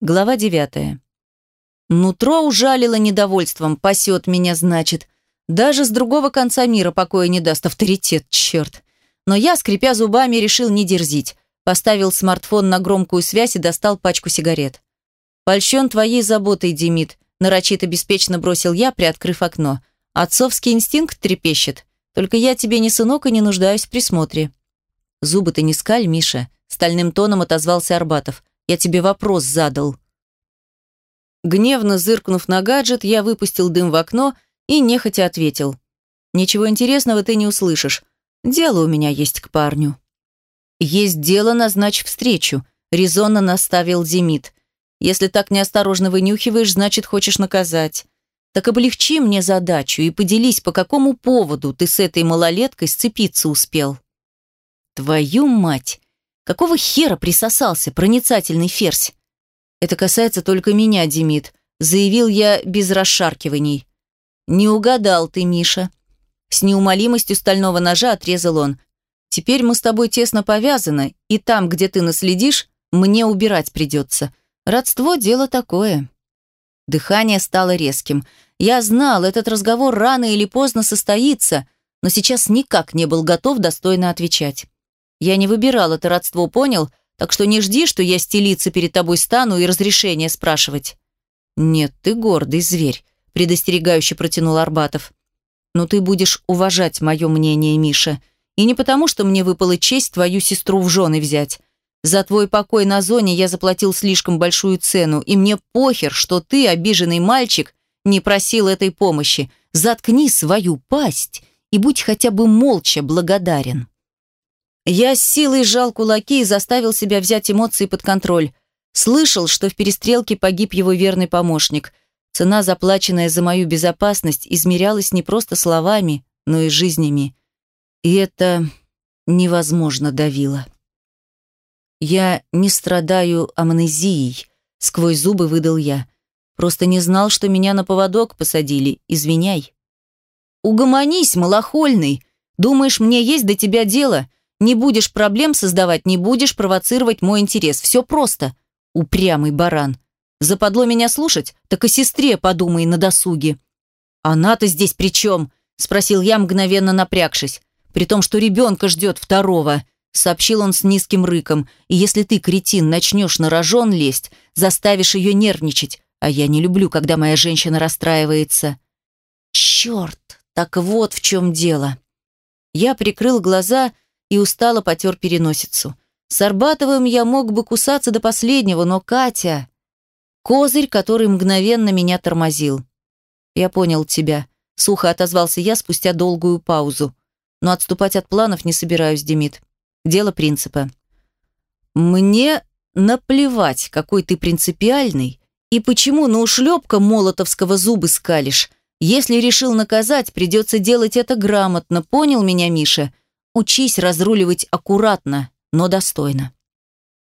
Глава девятая. Нутро ужалило недовольством, пасет меня, значит. Даже с другого конца мира покоя не даст авторитет, черт. Но я, скрипя зубами, решил не дерзить. Поставил смартфон на громкую связь и достал пачку сигарет. «Польщен твоей заботой, Демид», – нарочито беспечно бросил я, приоткрыв окно. «Отцовский инстинкт трепещет. Только я тебе не сынок и не нуждаюсь в присмотре». «Зубы ты не скаль, Миша», – стальным тоном отозвался Арбатов. «Я тебе вопрос задал». Гневно зыркнув на гаджет, я выпустил дым в окно и нехотя ответил. «Ничего интересного ты не услышишь. Дело у меня есть к парню». «Есть дело, назначь встречу», – резонно наставил Демид. Если так неосторожно вынюхиваешь, значит, хочешь наказать. Так облегчи мне задачу и поделись, по какому поводу ты с этой малолеткой сцепиться успел. Твою мать! Какого хера присосался проницательный ферзь? Это касается только меня, Демид, заявил я без расшаркиваний. Не угадал ты, Миша. С неумолимостью стального ножа отрезал он. Теперь мы с тобой тесно повязаны, и там, где ты наследишь, мне убирать придется. Родство – дело такое. Дыхание стало резким. Я знал, этот разговор рано или поздно состоится, но сейчас никак не был готов достойно отвечать. Я не выбирал это родство, понял? Так что не жди, что я стелиться перед тобой стану и разрешение спрашивать. Нет, ты гордый зверь, предостерегающе протянул Арбатов. Но ты будешь уважать мое мнение, Миша. И не потому, что мне выпала честь твою сестру в жены взять. За твой покой на зоне я заплатил слишком большую цену, и мне похер, что ты, обиженный мальчик, не просил этой помощи. Заткни свою пасть и будь хотя бы молча благодарен. Я с силой сжал кулаки и заставил себя взять эмоции под контроль. Слышал, что в перестрелке погиб его верный помощник. Цена, заплаченная за мою безопасность, измерялась не просто словами, но и жизнями. И это невозможно давило. «Я не страдаю амнезией», — сквозь зубы выдал я. «Просто не знал, что меня на поводок посадили. Извиняй». «Угомонись, малохольный. Думаешь, мне есть до тебя дело? Не будешь проблем создавать, не будешь провоцировать мой интерес. Все просто. Упрямый баран. Западло меня слушать? Так о сестре подумай на досуге». «Она-то здесь при чем?» — спросил я, мгновенно напрягшись. «При том, что ребенка ждет второго» сообщил он с низким рыком. «И если ты, кретин, начнешь на рожон лезть, заставишь ее нервничать, а я не люблю, когда моя женщина расстраивается». «Черт, так вот в чем дело». Я прикрыл глаза и устало потер переносицу. С Арбатовым я мог бы кусаться до последнего, но Катя... Козырь, который мгновенно меня тормозил. «Я понял тебя», — сухо отозвался я спустя долгую паузу. «Но отступать от планов не собираюсь, Демид. Дело принципа. Мне наплевать, какой ты принципиальный и почему на ушлепка молотовского зубы скалишь. Если решил наказать, придется делать это грамотно, понял меня, Миша? Учись разруливать аккуратно, но достойно.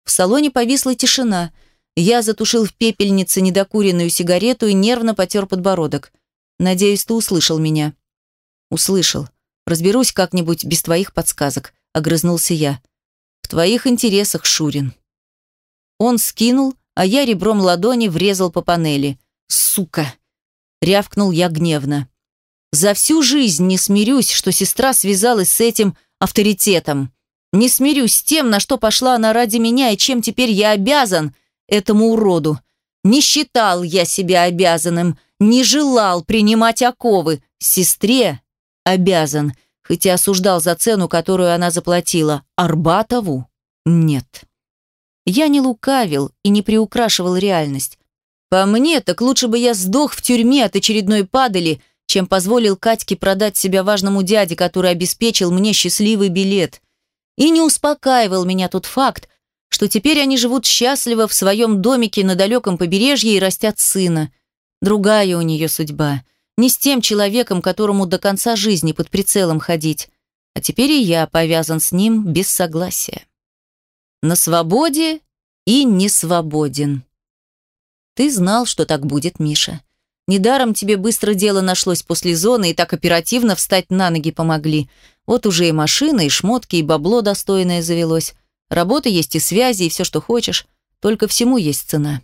В салоне повисла тишина. Я затушил в пепельнице недокуренную сигарету и нервно потер подбородок. Надеюсь, ты услышал меня. Услышал. Разберусь как-нибудь без твоих подсказок огрызнулся я. В твоих интересах, Шурин. Он скинул, а я ребром ладони врезал по панели. Сука! рявкнул я гневно. За всю жизнь не смирюсь, что сестра связалась с этим авторитетом. Не смирюсь с тем, на что пошла она ради меня и чем теперь я обязан этому уроду. Не считал я себя обязанным, не желал принимать оковы. Сестре обязан хоть и осуждал за цену, которую она заплатила, Арбатову нет. Я не лукавил и не приукрашивал реальность. По мне, так лучше бы я сдох в тюрьме от очередной падали, чем позволил Катьке продать себя важному дяде, который обеспечил мне счастливый билет. И не успокаивал меня тот факт, что теперь они живут счастливо в своем домике на далеком побережье и растят сына. Другая у нее судьба – не с тем человеком, которому до конца жизни под прицелом ходить. А теперь и я повязан с ним без согласия. На свободе и не свободен. Ты знал, что так будет, Миша. Недаром тебе быстро дело нашлось после зоны и так оперативно встать на ноги помогли. Вот уже и машина, и шмотки, и бабло достойное завелось. Работа есть и связи, и все, что хочешь. Только всему есть цена.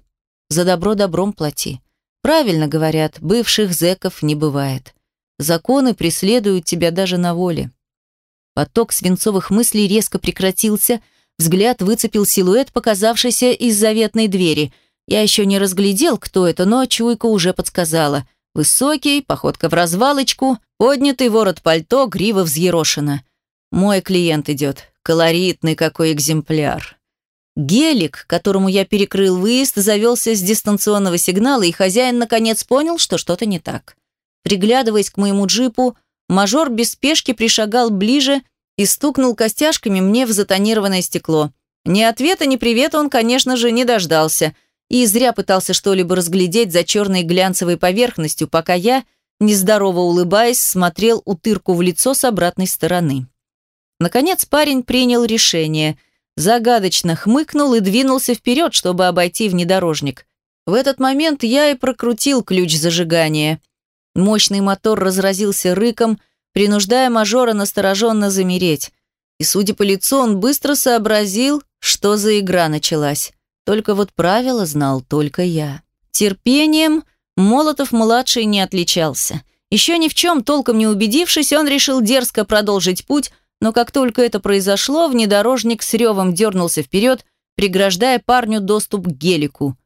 За добро добром плати. Правильно говорят, бывших зэков не бывает. Законы преследуют тебя даже на воле. Поток свинцовых мыслей резко прекратился, взгляд выцепил силуэт, показавшийся из заветной двери. Я еще не разглядел, кто это, но чуйка уже подсказала. Высокий, походка в развалочку, поднятый ворот пальто, грива взъерошена. Мой клиент идет. Колоритный какой экземпляр. Гелик, которому я перекрыл выезд, завелся с дистанционного сигнала, и хозяин наконец понял, что что-то не так. Приглядываясь к моему джипу, мажор без спешки пришагал ближе и стукнул костяшками мне в затонированное стекло. Ни ответа, ни привета он, конечно же, не дождался и зря пытался что-либо разглядеть за черной глянцевой поверхностью, пока я, нездорово улыбаясь, смотрел утырку в лицо с обратной стороны. Наконец парень принял решение – загадочно хмыкнул и двинулся вперед, чтобы обойти внедорожник. В этот момент я и прокрутил ключ зажигания. Мощный мотор разразился рыком, принуждая мажора настороженно замереть. И, судя по лицу, он быстро сообразил, что за игра началась. Только вот правила знал только я. Терпением Молотов-младший не отличался. Еще ни в чем толком не убедившись, он решил дерзко продолжить путь, но как только это произошло, внедорожник с ревом дернулся вперед, преграждая парню доступ к гелику.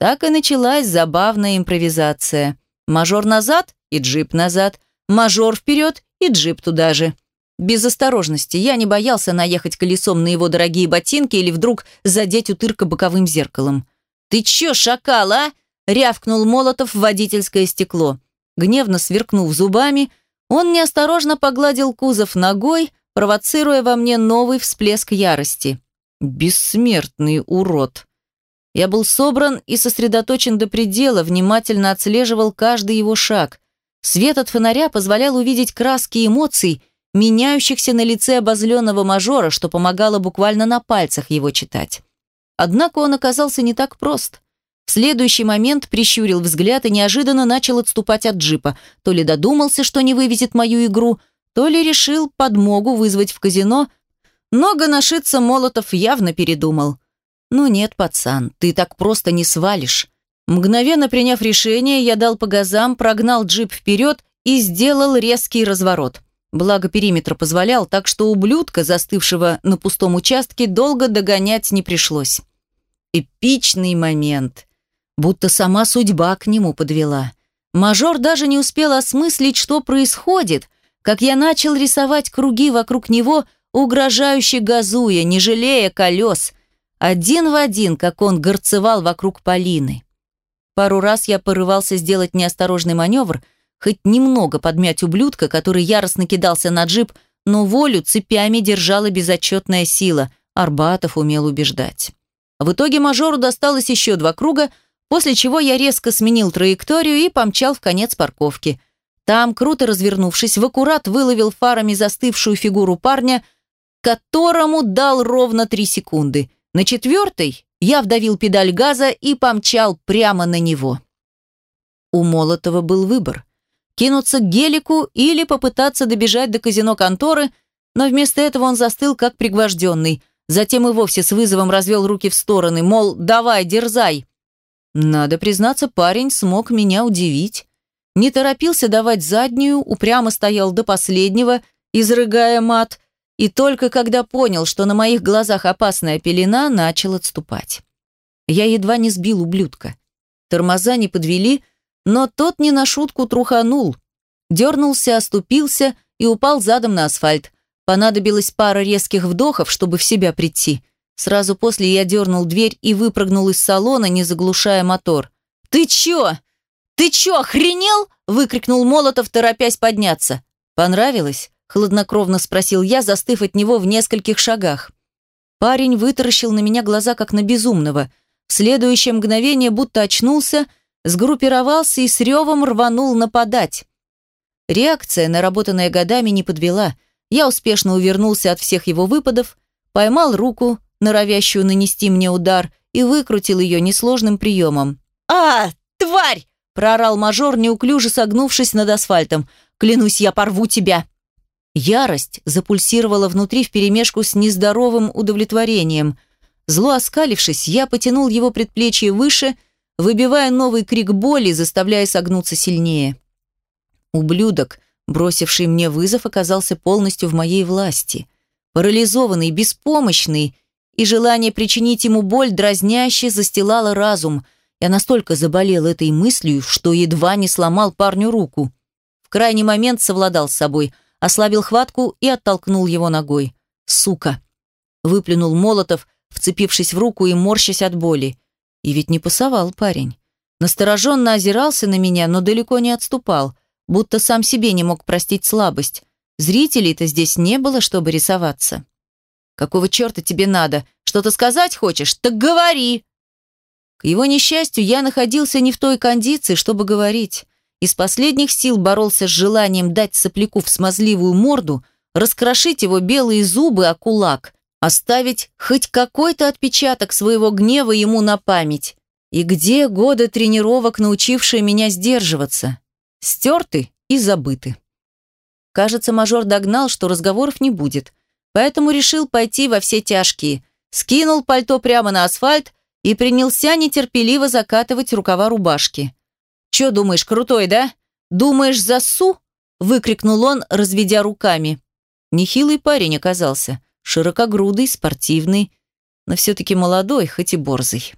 Так и началась забавная импровизация. Мажор назад и джип назад, мажор вперед и джип туда же. Без осторожности я не боялся наехать колесом на его дорогие ботинки или вдруг задеть утырка боковым зеркалом. «Ты чё, шакал, а?» — рявкнул Молотов в водительское стекло. Гневно сверкнув зубами, он неосторожно погладил кузов ногой, провоцируя во мне новый всплеск ярости. Бессмертный урод. Я был собран и сосредоточен до предела, внимательно отслеживал каждый его шаг. Свет от фонаря позволял увидеть краски эмоций, меняющихся на лице обозленного мажора, что помогало буквально на пальцах его читать. Однако он оказался не так прост. В следующий момент прищурил взгляд и неожиданно начал отступать от джипа. То ли додумался, что не вывезет мою игру, то ли решил подмогу вызвать в казино, но гоношиться Молотов явно передумал. «Ну нет, пацан, ты так просто не свалишь». Мгновенно приняв решение, я дал по газам, прогнал джип вперед и сделал резкий разворот. Благо периметр позволял, так что ублюдка, застывшего на пустом участке, долго догонять не пришлось. Эпичный момент. Будто сама судьба к нему подвела. Мажор даже не успел осмыслить, что происходит, как я начал рисовать круги вокруг него, угрожающе газуя, не жалея колес, один в один, как он горцевал вокруг Полины. Пару раз я порывался сделать неосторожный маневр, хоть немного подмять ублюдка, который яростно кидался на джип, но волю цепями держала безотчетная сила. Арбатов умел убеждать. В итоге мажору досталось еще два круга, после чего я резко сменил траекторию и помчал в конец парковки. Там, круто развернувшись, в аккурат выловил фарами застывшую фигуру парня, которому дал ровно три секунды. На четвертой я вдавил педаль газа и помчал прямо на него. У Молотова был выбор. Кинуться к гелику или попытаться добежать до казино-конторы, но вместо этого он застыл, как пригвожденный. Затем и вовсе с вызовом развел руки в стороны, мол, давай, дерзай. Надо признаться, парень смог меня удивить не торопился давать заднюю, упрямо стоял до последнего, изрыгая мат, и только когда понял, что на моих глазах опасная пелена, начал отступать. Я едва не сбил ублюдка. Тормоза не подвели, но тот не на шутку труханул. Дернулся, оступился и упал задом на асфальт. Понадобилась пара резких вдохов, чтобы в себя прийти. Сразу после я дернул дверь и выпрыгнул из салона, не заглушая мотор. «Ты чё?» «Ты чё, охренел?» – выкрикнул Молотов, торопясь подняться. «Понравилось?» – хладнокровно спросил я, застыв от него в нескольких шагах. Парень вытаращил на меня глаза, как на безумного. В следующее мгновение будто очнулся, сгруппировался и с ревом рванул нападать. Реакция, наработанная годами, не подвела. Я успешно увернулся от всех его выпадов, поймал руку, норовящую нанести мне удар, и выкрутил ее несложным приемом. «А, тварь!» проорал мажор, неуклюже согнувшись над асфальтом. «Клянусь, я порву тебя!» Ярость запульсировала внутри вперемешку с нездоровым удовлетворением. Зло оскалившись, я потянул его предплечье выше, выбивая новый крик боли, заставляя согнуться сильнее. Ублюдок, бросивший мне вызов, оказался полностью в моей власти. Парализованный, беспомощный, и желание причинить ему боль дразняще застилало разум. Я настолько заболел этой мыслью, что едва не сломал парню руку. В крайний момент совладал с собой, ослабил хватку и оттолкнул его ногой. «Сука!» – выплюнул Молотов, вцепившись в руку и морщась от боли. И ведь не пасовал парень. Настороженно озирался на меня, но далеко не отступал, будто сам себе не мог простить слабость. Зрителей-то здесь не было, чтобы рисоваться. «Какого черта тебе надо? Что-то сказать хочешь? Так говори!» К его несчастью, я находился не в той кондиции, чтобы говорить. Из последних сил боролся с желанием дать сопляку в смазливую морду, раскрошить его белые зубы о кулак, оставить хоть какой-то отпечаток своего гнева ему на память. И где годы тренировок, научившие меня сдерживаться? Стерты и забыты. Кажется, мажор догнал, что разговоров не будет, поэтому решил пойти во все тяжкие. Скинул пальто прямо на асфальт и принялся нетерпеливо закатывать рукава рубашки. «Чё думаешь, крутой, да? Думаешь, засу?» – выкрикнул он, разведя руками. Нехилый парень оказался, широкогрудый, спортивный, но все-таки молодой, хоть и борзый.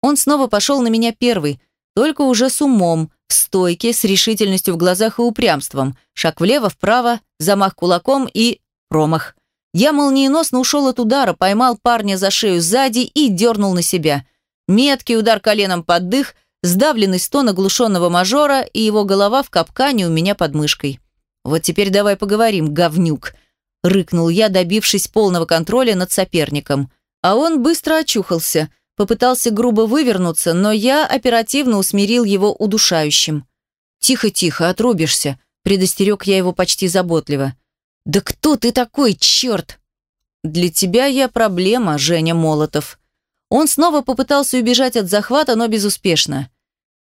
Он снова пошел на меня первый, только уже с умом, в стойке, с решительностью в глазах и упрямством. Шаг влево-вправо, замах кулаком и промах. Я молниеносно ушел от удара, поймал парня за шею сзади и дернул на себя. Меткий удар коленом под дых, сдавленный стон оглушенного мажора и его голова в капкане у меня под мышкой. «Вот теперь давай поговорим, говнюк», — рыкнул я, добившись полного контроля над соперником. А он быстро очухался, попытался грубо вывернуться, но я оперативно усмирил его удушающим. «Тихо-тихо, отрубишься», — предостерег я его почти заботливо. «Да кто ты такой, черт?» «Для тебя я проблема, Женя Молотов». Он снова попытался убежать от захвата, но безуспешно.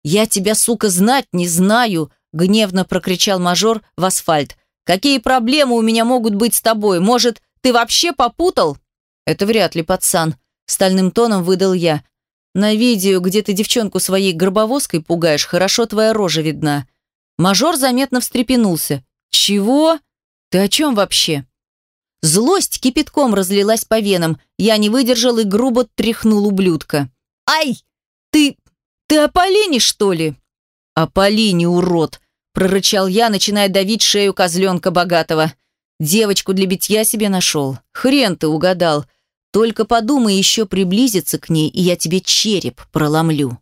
«Я тебя, сука, знать не знаю», — гневно прокричал мажор в асфальт. «Какие проблемы у меня могут быть с тобой? Может, ты вообще попутал?» «Это вряд ли, пацан», — стальным тоном выдал я. «На видео, где ты девчонку своей горбовозкой пугаешь, хорошо твоя рожа видна». Мажор заметно встрепенулся. «Чего?» «Ты о чем вообще?» Злость кипятком разлилась по венам. Я не выдержал и грубо тряхнул ублюдка. «Ай! Ты... ты о Полине, что ли?» «О Полине, урод!» Прорычал я, начиная давить шею козленка богатого. «Девочку для битья себе нашел. Хрен ты угадал. Только подумай еще приблизиться к ней, и я тебе череп проломлю».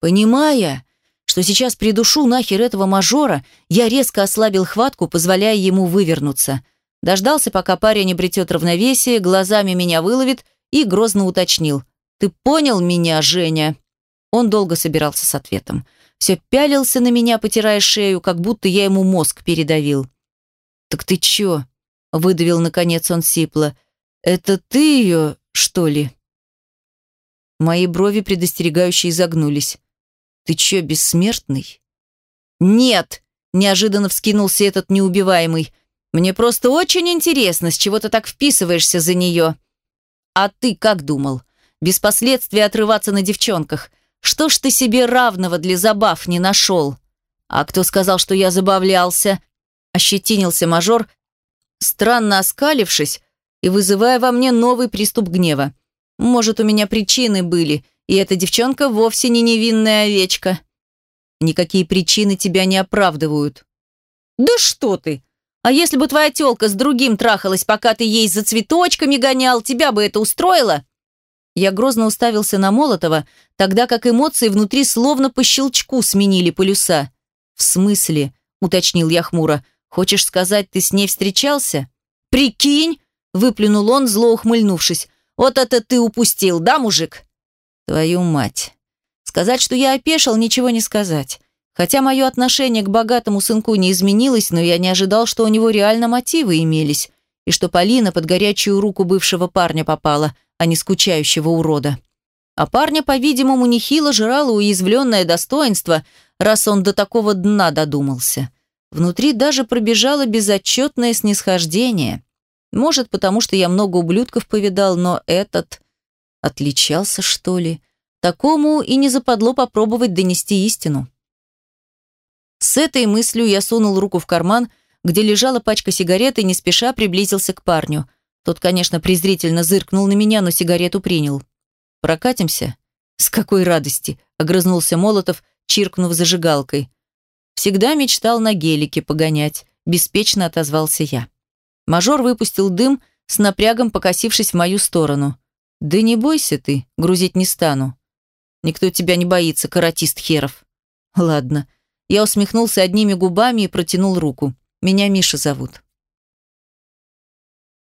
Понимая, что сейчас придушу нахер этого мажора, я резко ослабил хватку, позволяя ему вывернуться. Дождался, пока парень обретет равновесие, глазами меня выловит и грозно уточнил. «Ты понял меня, Женя?» Он долго собирался с ответом. Все пялился на меня, потирая шею, как будто я ему мозг передавил. «Так ты чё?» — выдавил, наконец, он сипло. «Это ты ее, что ли?» Мои брови предостерегающие загнулись. Ты чё, бессмертный? Нет, неожиданно вскинулся этот неубиваемый. Мне просто очень интересно, с чего ты так вписываешься за нее. А ты как думал? Без последствий отрываться на девчонках. Что ж ты себе равного для забав не нашел? А кто сказал, что я забавлялся? Ощетинился мажор, странно оскалившись и вызывая во мне новый приступ гнева. Может, у меня причины были – и эта девчонка вовсе не невинная овечка. Никакие причины тебя не оправдывают. Да что ты! А если бы твоя тёлка с другим трахалась, пока ты ей за цветочками гонял, тебя бы это устроило? Я грозно уставился на Молотова, тогда как эмоции внутри словно по щелчку сменили полюса. «В смысле?» – уточнил я хмуро. «Хочешь сказать, ты с ней встречался?» «Прикинь!» – выплюнул он, зло ухмыльнувшись. «Вот это ты упустил, да, мужик?» Твою мать. Сказать, что я опешил, ничего не сказать. Хотя мое отношение к богатому сынку не изменилось, но я не ожидал, что у него реально мотивы имелись, и что Полина под горячую руку бывшего парня попала, а не скучающего урода. А парня, по-видимому, нехило жрало уязвленное достоинство, раз он до такого дна додумался. Внутри даже пробежало безотчетное снисхождение. Может, потому что я много ублюдков повидал, но этот... Отличался, что ли? Такому и не западло попробовать донести истину. С этой мыслью я сунул руку в карман, где лежала пачка сигарет и не спеша приблизился к парню. Тот, конечно, презрительно зыркнул на меня, но сигарету принял. «Прокатимся?» «С какой радости!» – огрызнулся Молотов, чиркнув зажигалкой. «Всегда мечтал на гелике погонять», – беспечно отозвался я. Мажор выпустил дым, с напрягом покосившись в мою сторону. «Да не бойся ты, грузить не стану». «Никто тебя не боится, каратист херов». «Ладно». Я усмехнулся одними губами и протянул руку. «Меня Миша зовут».